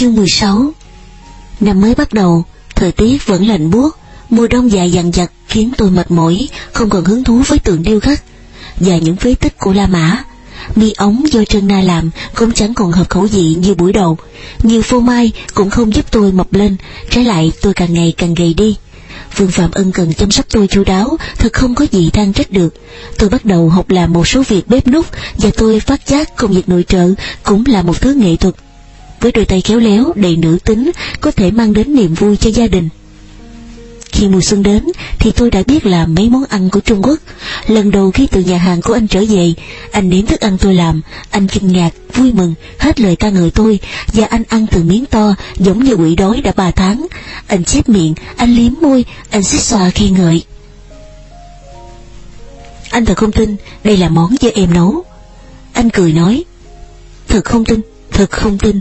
Chương 16 Năm mới bắt đầu, thời tiết vẫn lạnh buốt, mùa đông dài dằn dặt khiến tôi mệt mỏi, không còn hứng thú với tượng điêu khắc và những phế tích của La Mã. Mi ống do Trân Na làm cũng chẳng còn hợp khẩu vị như buổi đầu. Nhiều phô mai cũng không giúp tôi mập lên, trái lại tôi càng ngày càng gầy đi. Vương Phạm ân cần chăm sóc tôi chu đáo, thật không có gì than trách được. Tôi bắt đầu học làm một số việc bếp nút và tôi phát giác công việc nội trợ cũng là một thứ nghệ thuật. Với đôi tay khéo léo, đầy nữ tính, có thể mang đến niềm vui cho gia đình. Khi mùa xuân đến thì tôi đã biết làm mấy món ăn của Trung Quốc. Lần đầu khi từ nhà hàng của anh trở về, anh nếm thức ăn tôi làm, anh kinh ngạc, vui mừng, hết lời ca ngợi tôi, và anh ăn từ miếng to giống như quỷ đói đã ba tháng. Anh chép miệng, anh liếm môi, anh xích xoa khi ngợi. Anh thật không tin đây là món do em nấu. Anh cười nói, thật không tin, thật không tin.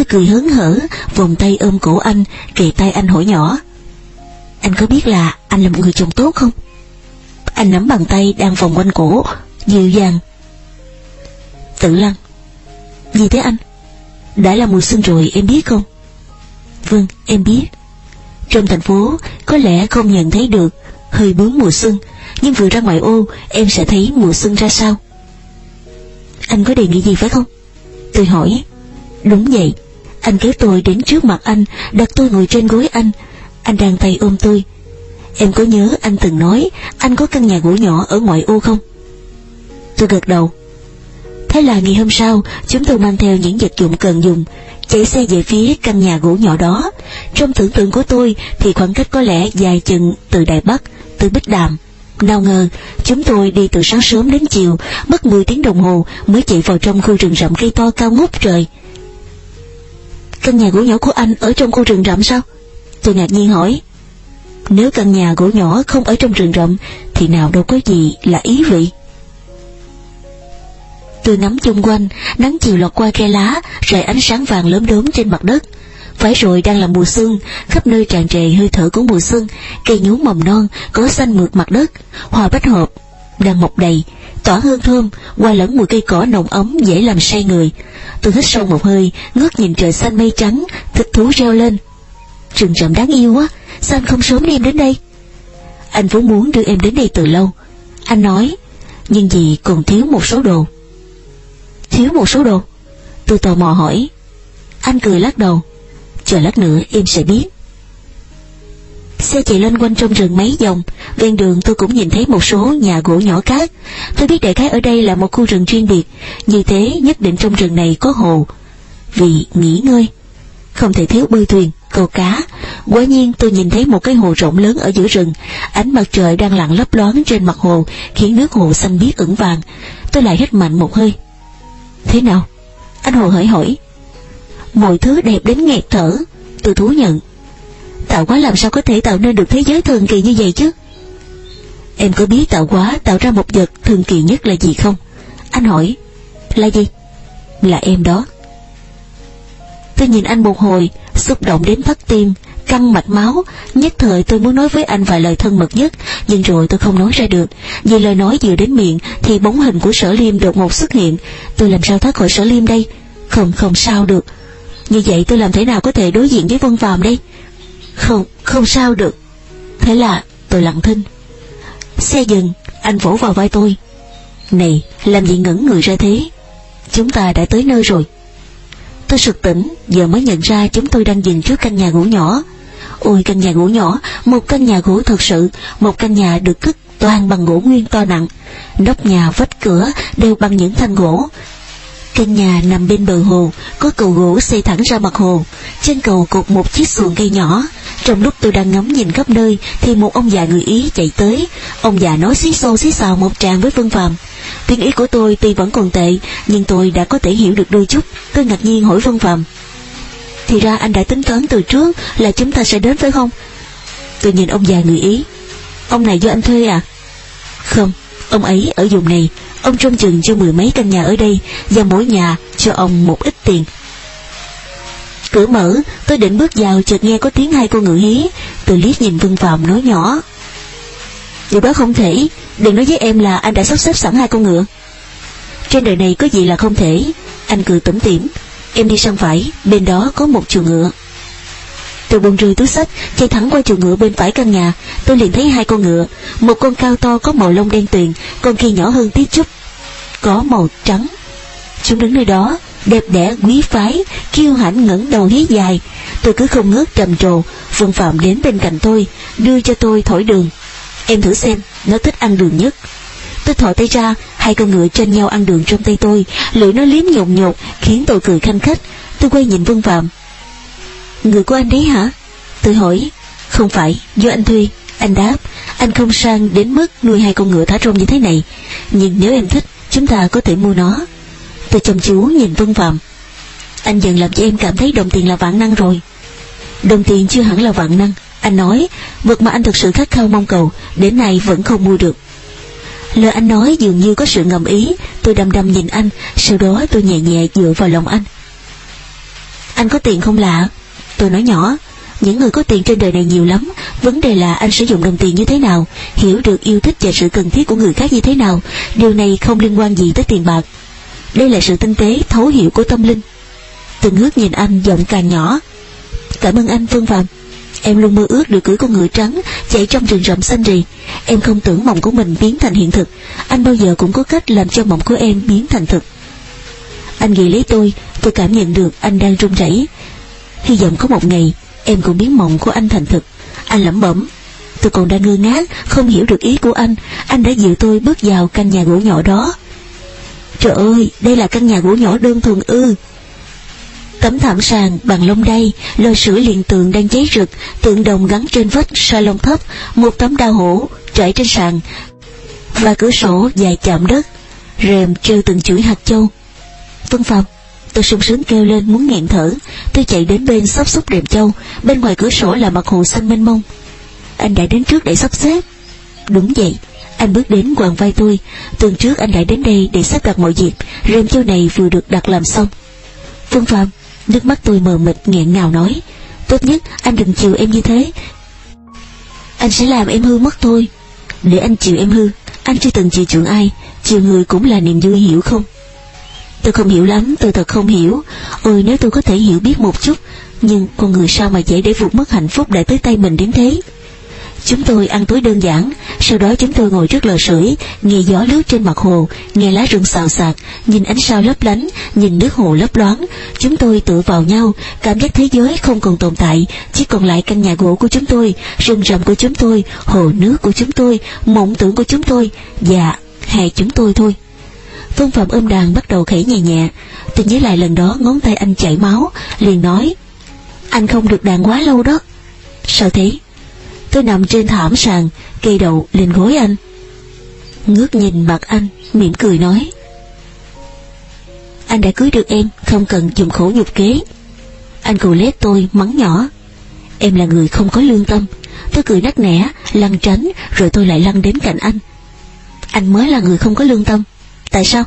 Tôi cười hớn hở, vòng tay ôm cổ anh, kề tay anh hỏi nhỏ. Anh có biết là anh là một người chồng tốt không? Anh nắm bàn tay đang vòng quanh cổ, dịu dàng. Tự lăng. Gì thế anh? Đã là mùa xuân rồi em biết không? Vâng, em biết. Trong thành phố có lẽ không nhận thấy được hơi bướm mùa xuân, nhưng vừa ra ngoài ô em sẽ thấy mùa xuân ra sao. Anh có đề nghị gì phải không? Tôi hỏi. Đúng vậy. Anh kéo tôi đến trước mặt anh, đặt tôi ngồi trên gối anh, anh đang tay ôm tôi. Em có nhớ anh từng nói Anh có căn nhà gỗ nhỏ ở ngoại ô không? Tôi gật đầu. Thế là ngày hôm sau Chúng tôi mang theo những vật dụng cần dùng Chạy xe về phía căn nhà gỗ nhỏ đó. Trong tưởng tượng của tôi Thì khoảng cách có lẽ dài chừng từ Đài Bắc Từ Bích Đàm. Nào ngờ, chúng tôi đi từ sáng sớm đến chiều, mất 10 tiếng đồng hồ mới chạy vào trong khu rừng rậm cây to cao ngút trời. Căn nhà gỗ nhỏ của anh ở trong khu rừng rậm sao? Tôi ngạc nhiên hỏi. Nếu căn nhà gỗ nhỏ không ở trong rừng rậm, Thì nào đâu có gì là ý vị. Tôi ngắm chung quanh, Nắng chiều lọt qua khe lá Rải ánh sáng vàng lớn đốm trên mặt đất. Phải rồi đang là mùa xuân, Khắp nơi tràn trề hơi thở của mùa xuân. Cây nhú mầm non, có xanh mượt mặt đất. Hoa bách hợp, đang mọc đầy tỏa hương thơm qua lẫn mùi cây cỏ nồng ấm dễ làm say người. Tôi hít sâu một hơi, ngước nhìn trời xanh mây trắng, thích thú reo lên. Rừng rậm đáng yêu quá Sao anh không sớm đi em đến đây. Anh vốn muốn đưa em đến đây từ lâu. Anh nói, Nhưng vì còn thiếu một số đồ. Thiếu một số đồ? Tôi tò mò hỏi. Anh cười lắc đầu. Chờ lát nữa em sẽ biết. Xe chạy lên quanh trong rừng mấy vòng Ven đường tôi cũng nhìn thấy một số nhà gỗ nhỏ khác Tôi biết đại khái ở đây là một khu rừng chuyên biệt Như thế nhất định trong rừng này có hồ Vì nghỉ ngơi Không thể thiếu bơi thuyền câu cá. Quả nhiên tôi nhìn thấy một cái hồ rộng lớn ở giữa rừng, ánh mặt trời đang lặng lấp loáng trên mặt hồ, khiến nước hồ xanh biếc ửng vàng. Tôi lại hít mạnh một hơi. Thế nào? Anh Hồ hỏi hỏi. Mọi thứ đẹp đến nghẹt thở, tôi thú nhận. Tạo hóa làm sao có thể tạo nên được thế giới thường kỳ như vậy chứ? Em có biết tạo hóa tạo ra một vật thường kỳ nhất là gì không? Anh hỏi. Là gì? Là em đó. Tôi nhìn anh một hồi, xúc động đến thắt tim, căng mạch máu. Nhất thời tôi muốn nói với anh vài lời thân mật nhất, nhưng rồi tôi không nói ra được. Vì lời nói vừa đến miệng, thì bóng hình của sở liêm đột ngột xuất hiện. Tôi làm sao thoát khỏi sở liêm đây? Không, không sao được. Như vậy tôi làm thế nào có thể đối diện với Vân Phàm đây? Không, không sao được. Thế là tôi lặng thinh. Xe dừng, anh vỗ vào vai tôi. Này, làm gì ngẩn người ra thế? Chúng ta đã tới nơi rồi. Tôi sực tỉnh, giờ mới nhận ra chúng tôi đang dừng trước căn nhà gỗ nhỏ. Ôi căn nhà gỗ nhỏ, một căn nhà gỗ thật sự, một căn nhà được cất toàn bằng gỗ nguyên to nặng. Nóc nhà vách cửa đều bằng những thanh gỗ. Căn nhà nằm bên bờ hồ, có cầu gỗ xây thẳng ra mặt hồ. Trên cầu cột một chiếc xuồng cây nhỏ. Trong lúc tôi đang ngắm nhìn khắp nơi, thì một ông già người Ý chạy tới. Ông già nói xí xô xí xào một tràng với Vân Phạm. Tiếng ý của tôi tuy vẫn còn tệ, nhưng tôi đã có thể hiểu được đôi chút. Tôi ngạc nhiên hỏi Vân Phạm. Thì ra anh đã tính toán từ trước là chúng ta sẽ đến phải không? Tôi nhìn ông già người Ý. Ông này do anh thuê à? Không, ông ấy ở vùng này. Ông trông chừng cho mười mấy căn nhà ở đây và mỗi nhà cho ông một ít tiền. Cửa mở, tôi định bước vào chợt nghe có tiếng hai cô ngựa hí. Tôi liếc nhìn Vân Phạm nói nhỏ. Điều đó không thể, đừng nói với em là anh đã sắp xếp sẵn hai con ngựa. Trên đời này có gì là không thể, anh cười tủm tỉm. Em đi sang phải Bên đó có một chuồng ngựa Tôi buông rơi túi sách, Chạy thẳng qua chuồng ngựa bên phải căn nhà. Tôi liền thấy hai con ngựa, Một con cao to có màu lông đen tuyền, Con kia nhỏ hơn tí chút, Có màu trắng. Chúng đứng nơi đó, đẹp đẽ, quý phái, kiêu hãnh, ngẩng đầu hí dài. Tôi cứ không ngớt trầm trồ phương phạm đến bên cạnh tôi, đưa cho tôi thổi đường. Em thử xem, nó thích ăn đường nhất. Tôi thò tay ra, hai con ngựa trên nhau ăn đường trong tay tôi. Lưỡi nó liếm nhộn nhột khiến tôi cười khanh khách. Tôi quay nhìn vương phạm người của anh đấy hả? Tôi hỏi. Không phải, do anh thuê. Anh đáp, anh không sang đến mức nuôi hai con ngựa thả rông như thế này. Nhưng nếu em thích, chúng ta có thể mua nó. Tôi chăm chú nhìn Vân Phạm. Anh dần làm cho em cảm thấy đồng tiền là vạn năng rồi. Đồng tiền chưa hẳn là vạn năng. Anh nói, Vật mà anh thực sự khát khao mong cầu, Đến nay vẫn không mua được. Lời anh nói dường như có sự ngầm ý. Tôi đăm đăm nhìn anh. Sau đó tôi nhẹ nhẹ dựa vào lòng anh. Anh có tiền không lạ? Tôi nói nhỏ những người có tiền trên đời này nhiều lắm Vấn đề là anh sử dụng đồng tiền như thế nào Hiểu được yêu thích và sự cần thiết của người khác như thế nào Điều này không liên quan gì tới tiền bạc đây là sự tinh tế, thấu hiểu của tâm linh. Từng ngước nhìn anh giọng càng nhỏ. Cảm ơn anh Phương Phạm. Em luôn mơ ước được cưới con ngựa trắng chạy trong rừng rậm xanh rì. Em không tưởng mộng của mình biến thành hiện thực. Anh bao giờ cũng có cách làm cho mộng của em biến thành thực. Anh ghi lấy tôi, tôi cảm nhận được anh đang run rẩy. Hy vọng có một ngày em cũng biến mộng của anh thành thực. Anh lẩm bẩm. Tôi còn đang ngơ ngác, không hiểu được ý của anh. Anh đã dịu tôi bước vào căn nhà gỗ nhỏ đó. Trời ơi, đây là căn nhà gỗ nhỏ đơn thuần ư. Tấm thảm sàn bằng lông đay, lò sưởi liền tường đang cháy rực, tượng đồng gắn trên vách salon thấp, một tấm đao hổ trải trên sàn và cửa sổ dài chạm đất, rèm treo từng chuỗi hạt châu. Tuân Phạm, tôi sung sướng kêu lên muốn nghẹn thở, tôi chạy đến bên sắp xúc rèm châu, bên ngoài cửa sổ là mặt hồ xanh mênh mông. Anh đã đến trước để sắp xếp. Đúng vậy, anh bước đến quàng vai tôi. Tuần trước anh đã đến đây để sắp đặt mọi việc. Rèm châu này vừa được đặt làm xong. Phương Phạm Nước mắt tôi mờ mịt nghẹn ngào nói. Tốt nhất anh đừng chịu em như thế. Anh sẽ làm em hư mất thôi Để anh chịu em hư Anh chưa từng chịu chuộng ai. Chiều người cũng là niềm vui hiểu không? Tôi không hiểu lắm Tôi thật không hiểu Ôi nếu tôi có thể hiểu biết một chút Nhưng con người sao mà dễ để vụt mất hạnh phúc Đã tới tay mình đến thế Chúng tôi ăn tối đơn giản, sau đó chúng tôi ngồi trước lò sưởi, nghe gió lướt trên mặt hồ, nghe lá rừng xào xạc, nhìn ánh sao lấp lánh, nhìn nước hồ lấp loáng. Chúng tôi tựa vào nhau, cảm giác thế giới không còn tồn tại, chỉ còn lại căn nhà gỗ của chúng tôi, rừng rậm của chúng tôi, hồ nước của chúng tôi, mộng tưởng của chúng tôi, và hai chúng tôi thôi. Phương Phạm ôm đàn bắt đầu khẽ nhẹ nhẹ, tôi nhớ lại lần đó ngón tay anh chảy máu, liền nói, anh không được đàn quá lâu đó. Sao thế? Tôi nằm trên thảm sàn Cây đầu lên gối anh. Ngước nhìn mặt anh mỉm cười nói Anh đã cưới được em Không cần dùng khổ nhục kế. Anh cù lết tôi mắng nhỏ. Em là người không có lương tâm. Tôi cười nắc nẻ Lăn tránh Rồi tôi lại lăn đến cạnh anh. Anh mới là người không có lương tâm. Tại sao?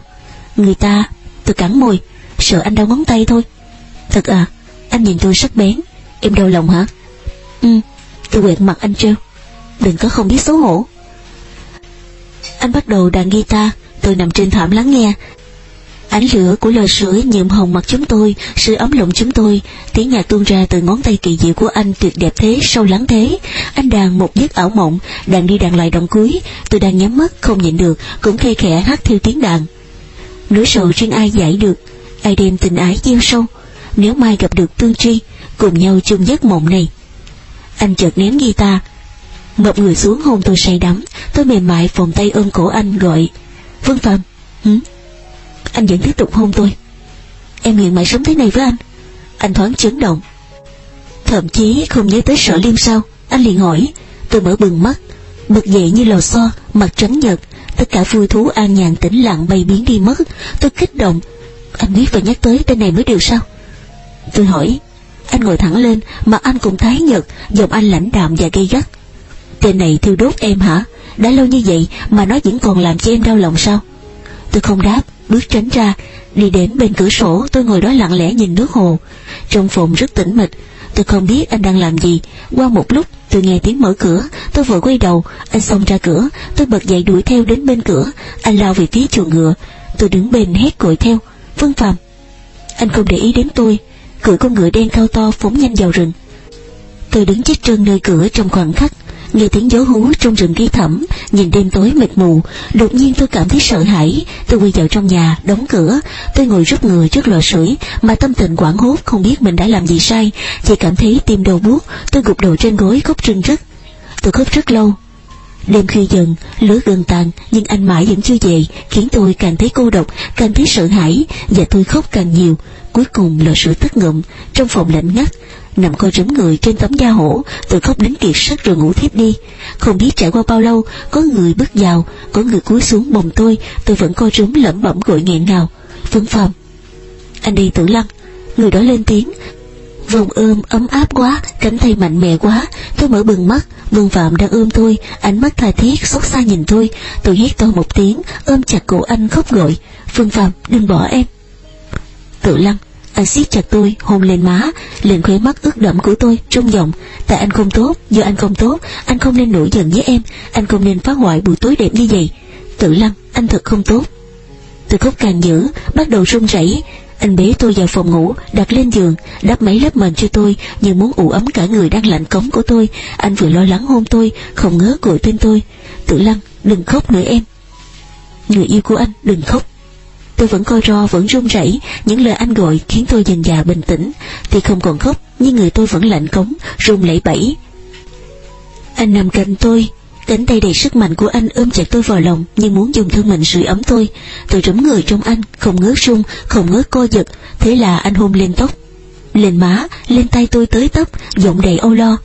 Người ta, Tôi cắn môi, Sợ anh đau ngón tay thôi. Thật à Anh nhìn tôi sắc bén, Em đau lòng hả? Ừ Tôi quẹt mặt anh trêu. Đừng có không biết xấu hổ. Anh bắt đầu đàn guitar, Tôi nằm trên thảm lắng nghe Ánh lửa của lò sưởi nhuộm hồng mặt chúng tôi Sự ấm lòng chúng tôi. Tiếng nhạc tuôn ra từ ngón tay kỳ diệu của anh Tuyệt đẹp thế, sâu lắng thế. Anh đàn một giấc ảo mộng Đàn đi đàn lại đồng cuối. Tôi đang nhắm mắt, không nhịn được Cũng khe khẽ hát theo tiếng đàn. Nỗi sầu riêng ai giải được? Ai đem tình ái gieo sâu? Nếu mai gặp được tương tri Cùng nhau chung giấc mộng này. Anh chợt ném guitar. Ngập người xuống hôn tôi say đắm. Tôi mềm mại vòng tay ôm cổ anh gọi Vương Phạm hứng? Anh vẫn tiếp tục hôn tôi. Em nguyện mãi sống thế này với anh. Anh thoáng chấn động. Thậm chí không nhớ tới sợ liêm sao Anh liền hỏi. Tôi mở bừng mắt, bực dậy như lò xo, Mặt trắng nhật Tất cả vui thú an nhàn tĩnh lặng bay biến đi mất. Tôi kích động. Anh biết và nhắc tới tên này mới điều sao? Tôi hỏi. Anh ngồi thẳng lên, Mặt anh cũng thái nhợt, Giọng anh lãnh đạm và gay gắt. Tên này thiêu đốt em hả? Đã lâu như vậy mà nó vẫn còn làm cho em đau lòng sao? Tôi không đáp, Bước tránh ra. Đi đến bên cửa sổ, tôi ngồi đó lặng lẽ nhìn nước hồ. Trong phòng rất tĩnh mịch. Tôi không biết anh đang làm gì. Qua một lúc, tôi nghe tiếng mở cửa. Tôi vội quay đầu. Anh xông ra cửa. Tôi bật dậy đuổi theo đến bên cửa. Anh lao về phía chuồng ngựa. Tôi đứng bên hét gọi theo. Vân Phạm. Anh không để ý đến tôi. Cưỡi con ngựa đen cao to phóng nhanh vào rừng. Tôi đứng chết trơn nơi cửa trong khoảng khắc nghe tiếng gió hú trong rừng ghi thẳm nhìn đêm tối mịt mù, đột nhiên tôi cảm thấy sợ hãi. Tôi quay vào trong nhà, đóng cửa. Tôi ngồi rút người trước lò sưởi, mà tâm tình quảng hốt, không biết mình đã làm gì sai. Chỉ cảm thấy tim đầu buốt, tôi gục đầu trên gối khóc rưng rức tôi khóc rất lâu Đêm khuya dần, lửa gần tàn, nhưng anh mãi vẫn chưa về, khiến tôi càng thấy cô độc, càng thấy sợ hãi, và tôi khóc càng nhiều. Cuối cùng lò sưởi tắt ngụm, trong phòng lạnh ngắt, nằm co rúm người trên tấm da hổ, tôi khóc đến kiệt sức rồi ngủ thiếp đi. Không biết trải qua bao lâu, có người bước vào, có người cúi xuống bồng tôi, tôi vẫn co rúm lẩm bẩm gọi nghẹn ngào. Phương Phạm, anh đi tử lăng, người đó lên tiếng, vòng ôm ấm áp quá, cánh tay mạnh mẽ quá. Tôi mở bừng mắt, vương phạm đang ôm tôi. Ánh mắt tha thiết, xót xa nhìn tôi. Tôi hét to một tiếng, ôm chặt cổ anh khóc gọi. Phương phạm, đừng bỏ em. Tự lăng, anh siết chặt tôi, hôn lên má. Lên khóe mắt ướt đẫm của tôi trong giọng. Tại anh không tốt do anh không tốt. Anh không nên nổi giận với em. Anh không nên phá hoại buổi tối đẹp như vậy. Tự lăng, anh thật không tốt. Tôi khóc càng dữ, bắt đầu run rẩy anh bế tôi vào phòng ngủ, đặt lên giường, đắp mấy lớp mền cho tôi như muốn ủ ấm cả người đang lạnh cống của tôi. Anh vừa lo lắng hôn tôi, không ngớ gọi tên tôi. Tử lăng, đừng khóc nữa em. Người yêu của anh, đừng khóc. Tôi vẫn coi ro, vẫn run rẩy. Những lời anh gọi khiến tôi dần dà bình tĩnh. Thì không còn khóc, nhưng người tôi vẫn lạnh cống, run lẩy bẩy. Anh nằm cạnh tôi Cánh tay đầy sức mạnh của anh ôm chặt tôi vào lòng như muốn dùng thân mình sưởi ấm tôi. Tôi rấm người trong anh, không ngớt sung không ngớt co giật. Thế là anh hôn lên tóc, lên má, lên tay tôi tới tấp, giọng đầy âu lo.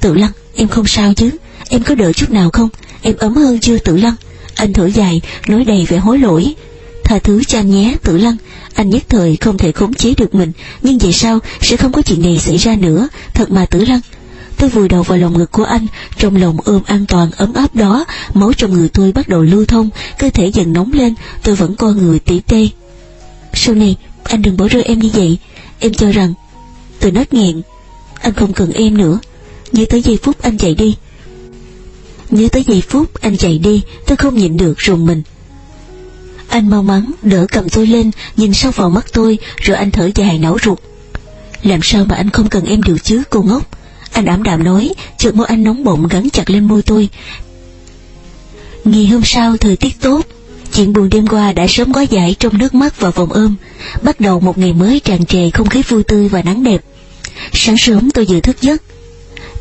Tự lăng, em không sao chứ? Em có đỡ chút nào không? Em ấm hơn chưa tự lăng? Anh thở dài, nói đầy vẻ hối lỗi. Tha thứ cho anh nhé, tự lăng. Anh nhất thời không thể khống chế được mình, nhưng về sau sẽ không có chuyện này xảy ra nữa. Thật mà tử lăng, Tôi vùi đầu vào lòng ngực của anh, trong lòng ôm an toàn ấm áp đó, máu trong người tôi bắt đầu lưu thông, cơ thể dần nóng lên, tôi vẫn co người tỉ tê. Sau này, anh đừng bỏ rơi em như vậy, em cho rằng, tôi nát nghẹn, anh không cần em nữa, nhớ tới giây phút anh chạy đi. Nhớ tới giây phút anh chạy đi, tôi không nhịn được rùng mình. Anh mau mắn đỡ cầm tôi lên, nhìn sâu vào mắt tôi, rồi anh thở dài não ruột. Làm sao mà anh không cần em được chứ cô ngốc anh ảm đạm nói, chợt môi anh nóng bụng gắn chặt lên môi tôi. Ngày hôm sau thời tiết tốt, chuyện buồn đêm qua đã sớm gói giải trong nước mắt và vòng ôm, bắt đầu một ngày mới tràn trề không khí vui tươi và nắng đẹp. Sáng sớm tôi vừa thức giấc,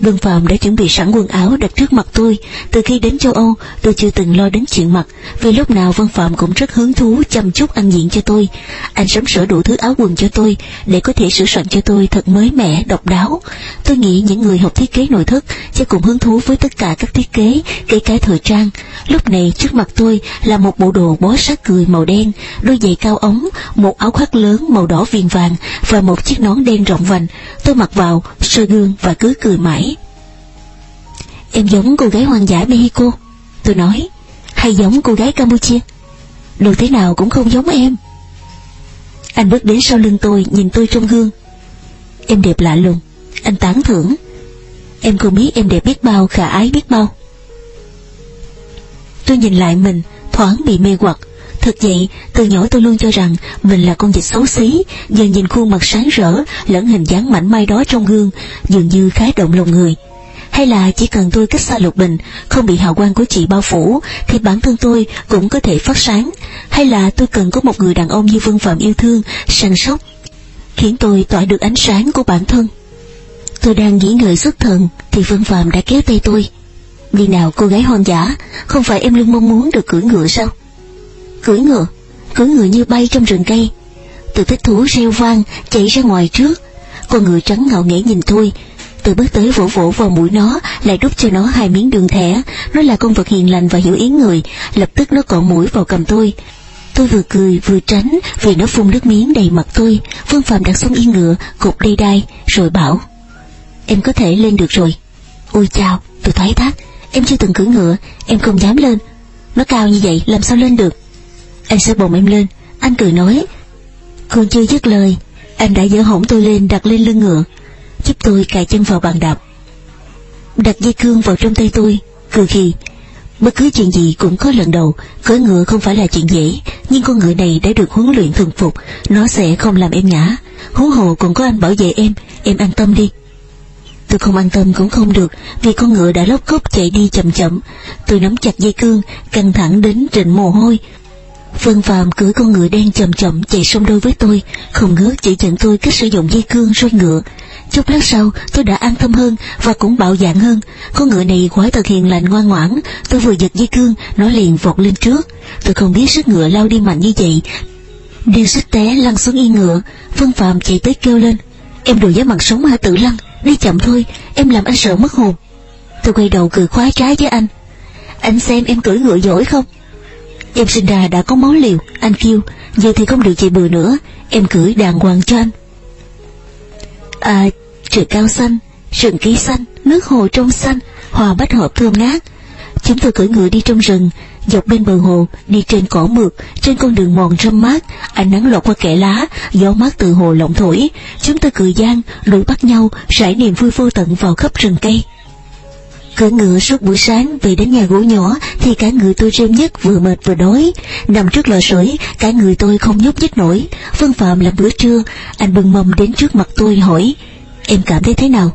Vân Phạm đã chuẩn bị sẵn quần áo đặt trước mặt tôi. Từ khi đến châu Âu, tôi chưa từng lo đến chuyện mặc, vì lúc nào Vân Phạm cũng rất hứng thú chăm chút ăn diện cho tôi. Anh sắm sửa đủ thứ áo quần cho tôi, để có thể sửa soạn cho tôi thật mới mẻ, độc đáo. Tôi nghĩ những người học thiết kế nội thất sẽ cùng hứng thú với tất cả các thiết kế, kể cả thời trang. Lúc này trước mặt tôi là một bộ đồ bó sát cười màu đen, đôi giày cao ống, một áo khoác lớn màu đỏ viền vàng và một chiếc nón đen rộng vành. Tôi mặc vào, soi gương và cứ cười mãi. Em giống cô gái hoang dã Mexico. Tôi nói Hay giống cô gái Campuchia. Đồ thế nào cũng không giống em. Anh bước đến sau lưng tôi Nhìn tôi trong gương. Em đẹp lạ lùng Anh tán thưởng. Em không biết em đẹp biết bao khả ái biết bao. Tôi nhìn lại mình Thoáng bị mê hoặc. Thực vậy, từ nhỏ tôi luôn cho rằng mình là con vịt xấu xí, giờ nhìn khuôn mặt sáng rỡ, lẫn hình dáng mảnh mai đó trong gương, dường như khá động lòng người hay là chỉ cần tôi cách xa lục bình, không bị hào quang của chị bao phủ, thì bản thân tôi cũng có thể phát sáng. Hay là tôi cần có một người đàn ông như vương phạm yêu thương, săn sóc, khiến tôi tỏa được ánh sáng của bản thân. Tôi đang nghĩ ngợi xuất thần, thì vương phạm đã kéo tay tôi. Đi nào cô gái hoang dã, không phải em luôn mong muốn được cưỡi ngựa sao? Cưỡi ngựa? Cưỡi ngựa như bay trong rừng cây. Từ thích thú reo vang chạy ra ngoài trước. Con ngựa trắng ngạo nghễ nhìn tôi Tôi bước tới vỗ vỗ vào mũi nó, lại đút cho nó hai miếng đường thẻ. Nó là con vật hiền lành và hiểu ý người, lập tức nó cọ mũi vào cầm tôi. Tôi vừa cười vừa tránh vì nó phun nước miếng đầy mặt tôi. Vương Phạm đặt xuống yên ngựa, cục đầy đai, rồi bảo. Em có thể lên được rồi. Ôi chào, tôi thoái thác. Em chưa từng cưỡi ngựa, em không dám lên. Nó cao như vậy, làm sao lên được? Anh sẽ bồng em lên. Anh cười nói. Còn chưa dứt lời, anh đã dỡ hổng tôi lên đặt lên lưng ngựa giúp tôi cài chân vào bàn đạp đặt dây cương vào trong tay tôi cười khi Bất cứ chuyện gì cũng có lần đầu, cưỡi ngựa không phải là chuyện dễ, nhưng con ngựa này đã được huấn luyện thuần phục, nó sẽ không làm em ngã. Huống hồ còn có anh bảo vệ em, em an tâm đi. Tôi không an tâm cũng không được, vì con ngựa đã lóc cốc chạy đi chậm chậm. Tôi nắm chặt dây cương, căng thẳng đến rịnh mồ hôi. Vân Phạm cưỡi con ngựa đen chậm chậm chạy song đôi với tôi, không ngớt chỉ dẫn tôi cách sử dụng dây cương roi ngựa. Chút lát sau, tôi đã an tâm hơn và cũng bạo dạn hơn. Con ngựa này quái thật hiền lành ngoan ngoãn. Tôi vừa giật dây cương, nó liền vọt lên trước. Tôi không biết sức ngựa lao đi mạnh như vậy. Điều xích té lăn xuống yên ngựa. Vân Phạm chạy tới kêu lên. Em đùa giá mặt sống hả tự lăn, đi chậm thôi, em làm anh sợ mất hồn. Tôi quay đầu cười khoái trái với anh. Anh xem em cưỡi ngựa giỏi không? Em sinh ra đã có máu liều, anh kêu, giờ thì không được chạy bừa nữa, em cưỡi đàng hoàng cho anh. À, trời cao xanh, rừng cây xanh, nước hồ trong xanh, hoa bách hợp thơm ngát. Chúng tôi cưỡi ngựa đi trong rừng, dọc bên bờ hồ, đi trên cỏ mượt, trên con đường mòn râm mát, ánh nắng lọt qua kẽ lá, gió mát từ hồ lộng thổi. Chúng tôi cười gian, đuổi bắt nhau, rải niềm vui vô tận vào khắp rừng cây. Cưỡi ngựa suốt buổi sáng về đến nhà gỗ nhỏ thì cả người tôi rêm nhất vừa mệt vừa đói. Nằm trước lò sưởi, cả người tôi không nhúc nhích nổi. Vân Phạm làm bữa trưa, anh bưng mâm đến trước mặt tôi hỏi, em cảm thấy thế nào?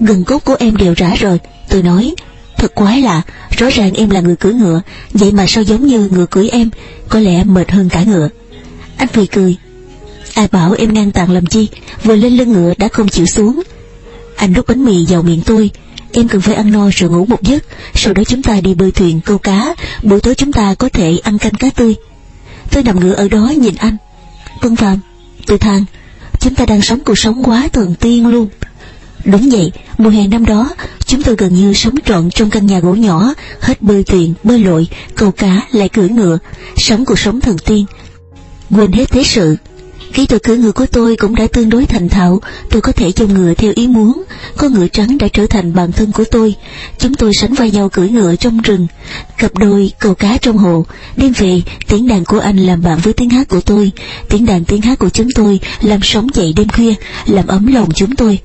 Gần cốt của em đều rã rồi, tôi nói, thật quái lạ, rõ ràng em là người cưỡi ngựa, vậy mà sao giống như ngựa cưỡi em, có lẽ mệt hơn cả ngựa. Anh cười cười, ai bảo em ngang tàn làm chi, vừa lên lưng ngựa đã không chịu xuống. Anh đút bánh mì vào miệng tôi, Em cần phải ăn no rồi ngủ một giấc. Sau đó chúng ta đi bơi thuyền câu cá. Buổi tối chúng ta có thể ăn canh cá tươi. Tôi nằm ngựa ở đó nhìn anh. Vân Phạm Tôi than. Chúng ta đang sống cuộc sống quá thần tiên luôn Đúng vậy, mùa hè năm đó, chúng tôi gần như sống trọn trong căn nhà gỗ nhỏ, hết bơi thuyền, bơi lội, câu cá, lại cưỡi ngựa, sống cuộc sống thần tiên. Quên hết thế sự, Kỹ thuật cưỡi ngựa của tôi cũng đã tương đối thành thạo, tôi có thể cho ngựa theo ý muốn. có ngựa trắng đã trở thành bạn thân của tôi. Chúng tôi sánh vai nhau cưỡi ngựa trong rừng, cặp đôi câu cá trong hồ. Đêm về, tiếng đàn của anh làm bạn với tiếng hát của tôi. Tiếng đàn tiếng hát của chúng tôi làm sống dậy đêm khuya, làm ấm lòng chúng tôi.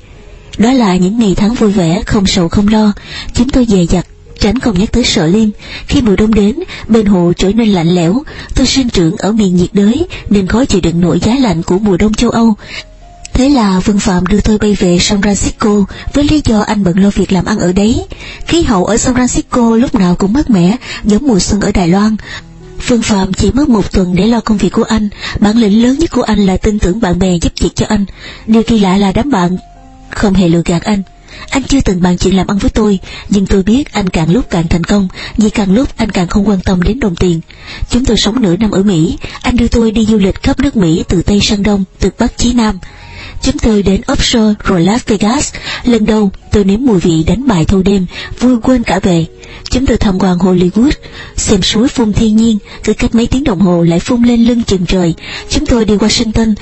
Đó là những ngày tháng vui vẻ, không sầu không lo. Chúng tôi dè dặt tránh không nhắc tới sợ liêm khi mùa đông đến bên hồ trở nên lạnh lẽo tôi sinh trưởng ở miền nhiệt đới nên khó chịu đựng nổi giá lạnh của mùa đông châu âu Thế là Vương Phạm đưa tôi bay về San Francisco với lý do anh bận lo việc làm ăn ở đấy. Khí hậu ở San Francisco lúc nào cũng mát mẻ, giống mùa xuân ở Đài Loan. phương Phạm chỉ mất một tuần để lo công việc của anh, bản lĩnh lớn nhất của anh là tin tưởng bạn bè giúp việc cho anh. Điều kỳ lạ là đám bạn không hề lừa gạt anh. Anh chưa từng bàn chuyện làm ăn với tôi, nhưng tôi biết anh càng lúc càng thành công, vì càng lúc anh càng không quan tâm đến đồng tiền. Chúng tôi sống nửa năm ở Mỹ, anh đưa tôi đi du lịch khắp nước Mỹ từ Tây sang Đông, từ Bắc chí Nam. Chúng tôi đến offshore rồi Las Vegas. Lần đầu tôi nếm mùi vị đánh bài thâu đêm, vui quên cả về. Chúng tôi tham quan Hollywood, xem suối phun thiên nhiên, cứ cách mấy tiếng đồng hồ lại phun lên lưng chừng trời. Chúng tôi đi Washington,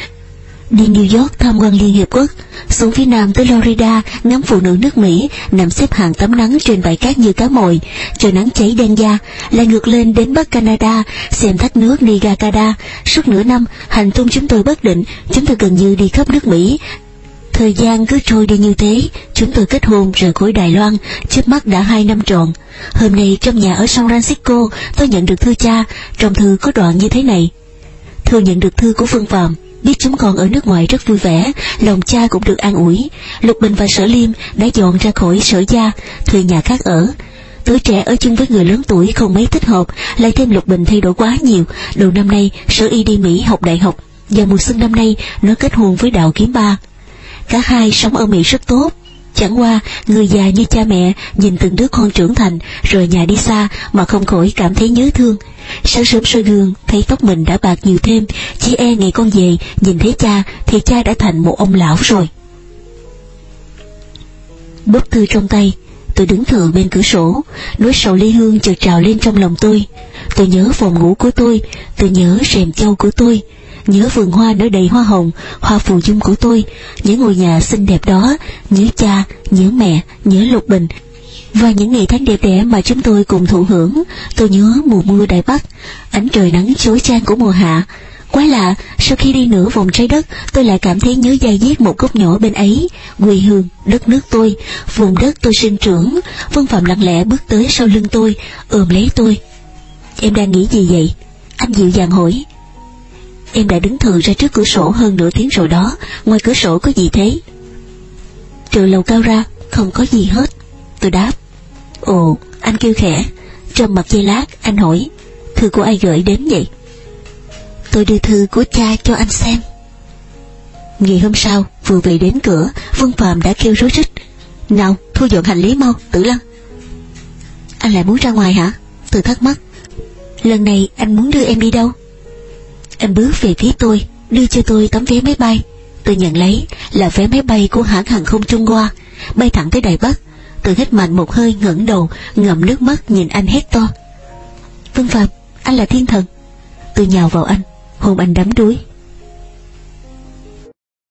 đi New York tham quan Liên Hiệp Quốc, xuống phía nam tới Florida ngắm phụ nữ nước Mỹ nằm xếp hàng tắm nắng trên bãi cát như cá mồi, chờ nắng cháy đen da, lại ngược lên đến Bắc Canada xem thác nước Niagara. Suốt nửa năm, hành tung chúng tôi bất định, chúng tôi gần như đi khắp nước Mỹ, Thời gian cứ trôi đi như thế, chúng tôi kết hôn rời khỏi Đài Loan, trước mắt đã hai năm tròn. Hôm nay trong nhà ở San Francisco, tôi nhận được thư cha, trong thư có đoạn như thế này. Thư nhận được thư của Phương Phạm, biết chúng con ở nước ngoài rất vui vẻ, lòng cha cũng được an ủi. Lục Bình và Sở Liêm đã dọn ra khỏi sở gia, thuê nhà khác ở. Tuổi trẻ ở chung với người lớn tuổi không mấy thích hợp, lại thêm Lục Bình thay đổi quá nhiều. Đầu năm nay, Sở Y đi Mỹ học đại học, và mùa xuân năm nay nó kết hôn với Đạo Kiếm Ba. Cả hai sống ở Mỹ rất tốt, Chẳng qua, người già như cha mẹ nhìn từng đứa con trưởng thành rồi nhà đi xa mà không khỏi cảm thấy nhớ thương. Sáng sớm soi gương, thấy tóc mình đã bạc nhiều thêm, chỉ e ngày con về, nhìn thấy cha thì cha đã thành một ông lão rồi. Bức thư trong tay, tôi đứng thừ bên cửa sổ, nỗi sầu ly hương chợt trào lên trong lòng tôi. Tôi nhớ phòng ngủ của tôi, tôi nhớ rèm châu của tôi, nhớ vườn hoa nở đầy hoa hồng, hoa phù dung của tôi, nhớ ngôi nhà xinh đẹp đó, nhớ cha, nhớ mẹ, nhớ lục bình, và những ngày tháng đẹp đẽ mà chúng tôi cùng thụ hưởng. Tôi nhớ mùa mưa đại Bắc, ánh trời nắng chói chang của mùa hạ, Quá lạ, sau khi đi nửa vòng trái đất, tôi lại cảm thấy nhớ dai diết một góc nhỏ bên ấy, quê hương, đất nước tôi, vùng đất tôi sinh trưởng. Vân Phạm lặng lẽ bước tới sau lưng tôi, ôm lấy tôi. Em đang nghĩ gì vậy? Anh dịu dàng hỏi. Em đã đứng thừ ra trước cửa sổ hơn nửa tiếng rồi đó, ngoài cửa sổ có gì thế? Trừ lầu cao ra, không có gì hết. Tôi đáp. Ồ, anh kêu khẽ. Trong mặt dây lát, anh hỏi, thư của ai gửi đến vậy? Tôi đưa thư của cha cho anh xem. Ngày hôm sau, vừa về đến cửa, vương Phạm đã kêu rối rít. Nào, thu dọn hành lý mau, tử lăng. Anh lại muốn ra ngoài hả? Tôi thắc mắc. Lần này anh muốn đưa em đi đâu? Em bước về phía tôi, đưa cho tôi tấm vé máy bay. Tôi nhận lấy là vé máy bay của hãng hàng không Trung Hoa, bay thẳng tới Đài Bắc. Tôi hít mạnh một hơi ngẩng đầu, ngậm nước mắt nhìn anh hét to. Vân Phạm, anh là thiên thần. Tôi nhào vào anh, hôn anh đắm đuối